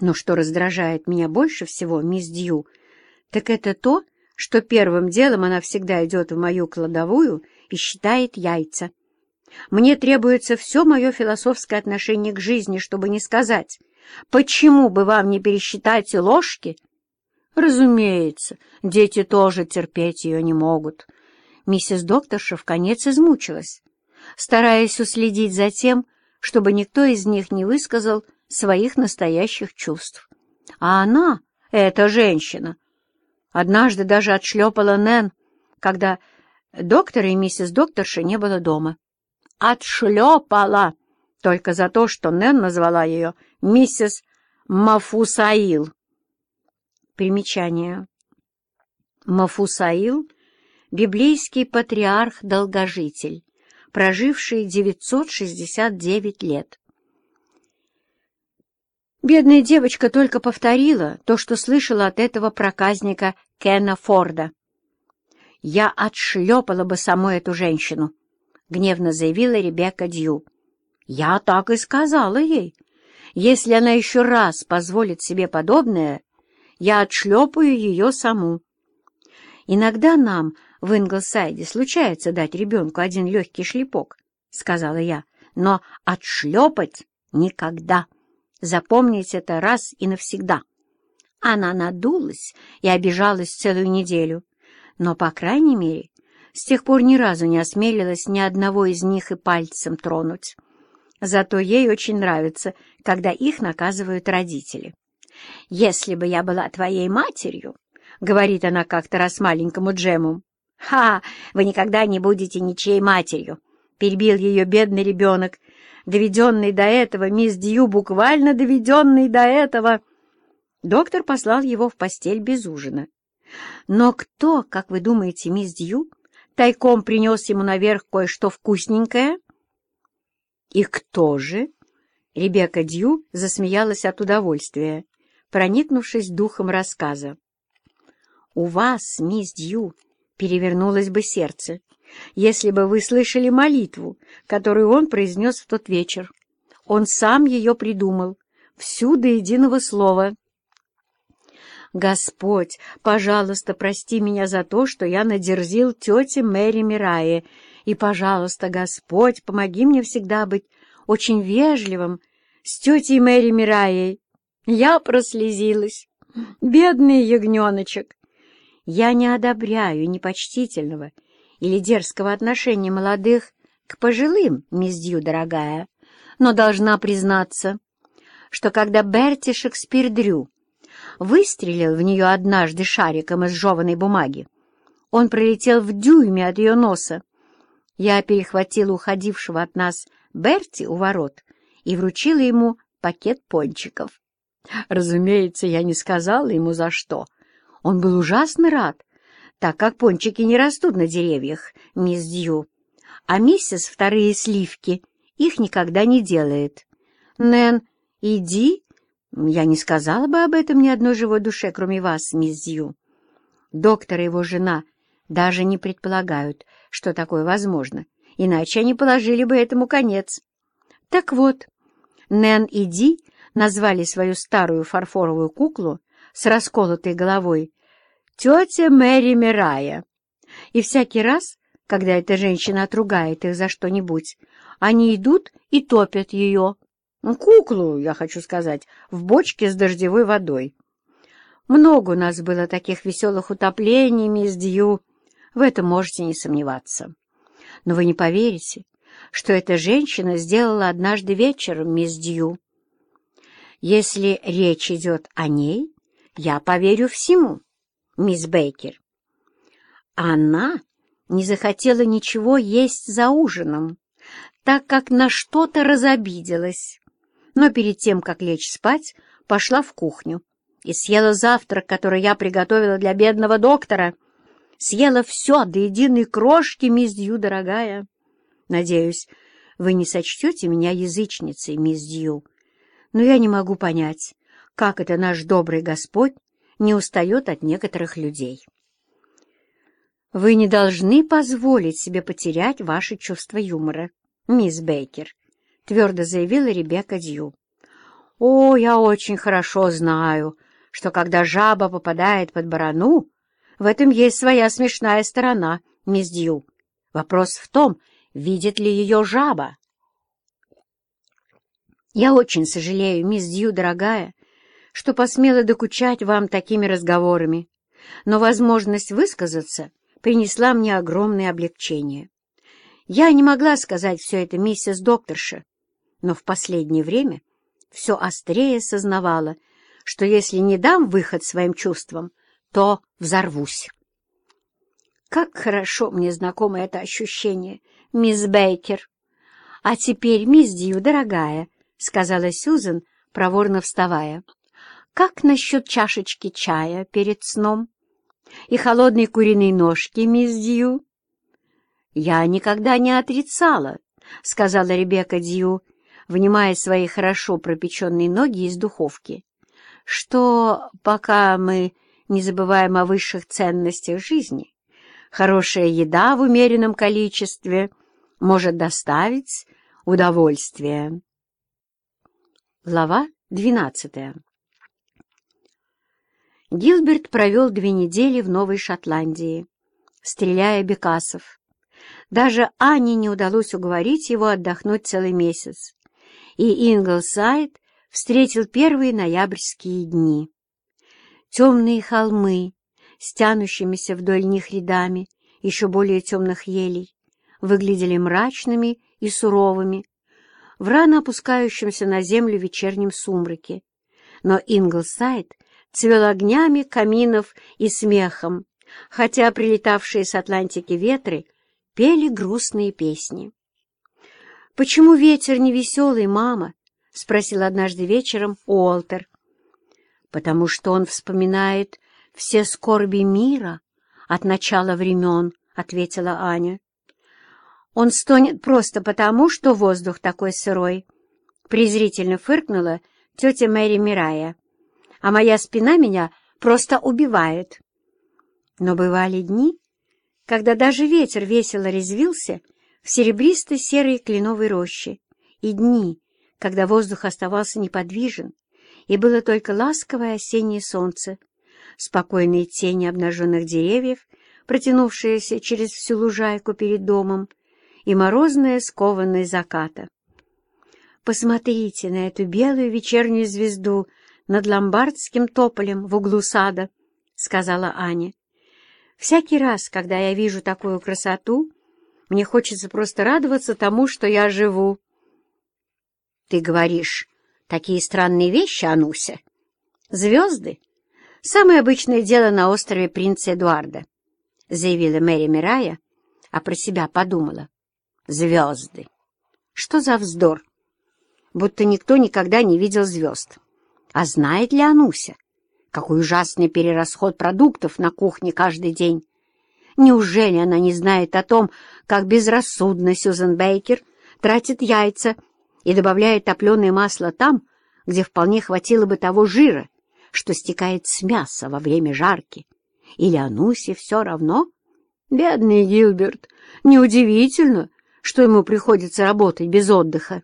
Но что раздражает меня больше всего, мисс Дью, так это то, что первым делом она всегда идет в мою кладовую и считает яйца. Мне требуется все мое философское отношение к жизни, чтобы не сказать, почему бы вам не пересчитать ложки? Разумеется, дети тоже терпеть ее не могут. Миссис Докторша в конец измучилась, стараясь уследить за тем, чтобы никто из них не высказал своих настоящих чувств. А она, эта женщина, однажды даже отшлепала Нэн, когда доктора и миссис Докторша не было дома отшлепала только за то, что Нэн назвала ее миссис Мафусаил. Примечание. Мафусаил — библейский патриарх-долгожитель, проживший 969 лет. Бедная девочка только повторила то, что слышала от этого проказника Кена Форда. «Я отшлепала бы саму эту женщину», — гневно заявила Ребекка Дью. «Я так и сказала ей. Если она еще раз позволит себе подобное, я отшлепаю ее саму. Иногда нам в Инглсайде случается дать ребенку один легкий шлепок, — сказала я, — но отшлепать никогда. Запомните это раз и навсегда. Она надулась и обижалась целую неделю, но, по крайней мере, с тех пор ни разу не осмелилась ни одного из них и пальцем тронуть. Зато ей очень нравится, когда их наказывают родители. «Если бы я была твоей матерью», — говорит она как-то раз маленькому Джему, — «Ха, вы никогда не будете ничьей матерью», — перебил ее бедный ребенок, доведенный до этого, мисс Дью, буквально доведенный до этого. Доктор послал его в постель без ужина. Но кто, как вы думаете, мисс Дью, тайком принес ему наверх кое-что вкусненькое. «И кто же?» Ребекка Дью засмеялась от удовольствия, проникнувшись духом рассказа. «У вас, мисс Дью, перевернулось бы сердце, если бы вы слышали молитву, которую он произнес в тот вечер. Он сам ее придумал, всю до единого слова». «Господь, пожалуйста, прости меня за то, что я надерзил тете Мэри Мирае, и, пожалуйста, Господь, помоги мне всегда быть очень вежливым с тетей Мэри Мираей». Я прослезилась. Бедный ягненочек. Я не одобряю непочтительного или дерзкого отношения молодых к пожилым, мисс Дью, дорогая, но должна признаться, что когда Берти Шекспир Дрю выстрелил в нее однажды шариком из жеванной бумаги. Он пролетел в дюйме от ее носа. Я перехватила уходившего от нас Берти у ворот и вручила ему пакет пончиков. Разумеется, я не сказала ему за что. Он был ужасно рад, так как пончики не растут на деревьях, мисс Дью, а миссис вторые сливки их никогда не делает. Нэн, иди я не сказала бы об этом ни одной живой душе, кроме вас, мисс Зью. Доктор и его жена даже не предполагают, что такое возможно, иначе они положили бы этому конец. Так вот, Нэн и Ди назвали свою старую фарфоровую куклу с расколотой головой «Тетя Мэри Мирая». И всякий раз, когда эта женщина отругает их за что-нибудь, они идут и топят ее ну, куклу, я хочу сказать, в бочке с дождевой водой. Много у нас было таких веселых утоплений, мисс Дью. В этом можете не сомневаться. Но вы не поверите, что эта женщина сделала однажды вечером, мисс Дью. Если речь идет о ней, я поверю всему, мисс Бейкер. Она не захотела ничего есть за ужином, так как на что-то разобиделась но перед тем, как лечь спать, пошла в кухню и съела завтрак, который я приготовила для бедного доктора. Съела все до единой крошки, мисс Дью, дорогая. Надеюсь, вы не сочтете меня язычницей, мисс Дью, но я не могу понять, как это наш добрый Господь не устает от некоторых людей. Вы не должны позволить себе потерять ваше чувство юмора, мисс Бейкер, твердо заявила Ребекка Дью. О, я очень хорошо знаю, что когда жаба попадает под барану, в этом есть своя смешная сторона, мисс Дью. Вопрос в том, видит ли ее жаба. Я очень сожалею, мисс Дью, дорогая, что посмела докучать вам такими разговорами, но возможность высказаться принесла мне огромное облегчение. Я не могла сказать все это миссис докторша, но в последнее время все острее сознавала, что если не дам выход своим чувствам, то взорвусь. Как хорошо мне знакомо это ощущение, мисс Бейкер. А теперь, мисс Дью, дорогая, — сказала Сюзан, проворно вставая, — как насчет чашечки чая перед сном? И холодной куриной ножки, мисс Дью? Я никогда не отрицала, — сказала Ребекка Дью, вынимая свои хорошо пропеченные ноги из духовки, что пока мы не забываем о высших ценностях жизни, хорошая еда в умеренном количестве может доставить удовольствие. Глава двенадцатая Гилберт провел две недели в Новой Шотландии, стреляя бекасов. Даже Ане не удалось уговорить его отдохнуть целый месяц, и Инглсайд встретил первые ноябрьские дни. Темные холмы, стянущимися вдоль них рядами еще более темных елей, выглядели мрачными и суровыми в рано опускающемся на землю вечернем сумраке. Но Инглсайд цвел огнями каминов и смехом, хотя прилетавшие с Атлантики ветры пели грустные песни. «Почему ветер не веселый, мама?» — спросил однажды вечером Уолтер. «Потому что он вспоминает все скорби мира от начала времен», — ответила Аня. «Он стонет просто потому, что воздух такой сырой», — презрительно фыркнула тетя Мэри Мирая. «А моя спина меня просто убивает». Но бывали дни, когда даже ветер весело резвился, — в серебристо-серой кленовой роще, и дни, когда воздух оставался неподвижен, и было только ласковое осеннее солнце, спокойные тени обнаженных деревьев, протянувшиеся через всю лужайку перед домом, и морозная скованность заката. «Посмотрите на эту белую вечернюю звезду над ломбардским тополем в углу сада», — сказала Аня. «Всякий раз, когда я вижу такую красоту, мне хочется просто радоваться тому, что я живу. — Ты говоришь такие странные вещи, Ануся? Звезды — самое обычное дело на острове принца Эдуарда, — заявила Мэри Мирая, а про себя подумала. Звезды. Что за вздор? Будто никто никогда не видел звезд. А знает ли Ануся, какой ужасный перерасход продуктов на кухне каждый день? Неужели она не знает о том, как безрассудно Сьюзен Бейкер тратит яйца и добавляет топленое масло там, где вполне хватило бы того жира, что стекает с мяса во время жарки? Или Анусе все равно? Бедный Гилберт, неудивительно, что ему приходится работать без отдыха.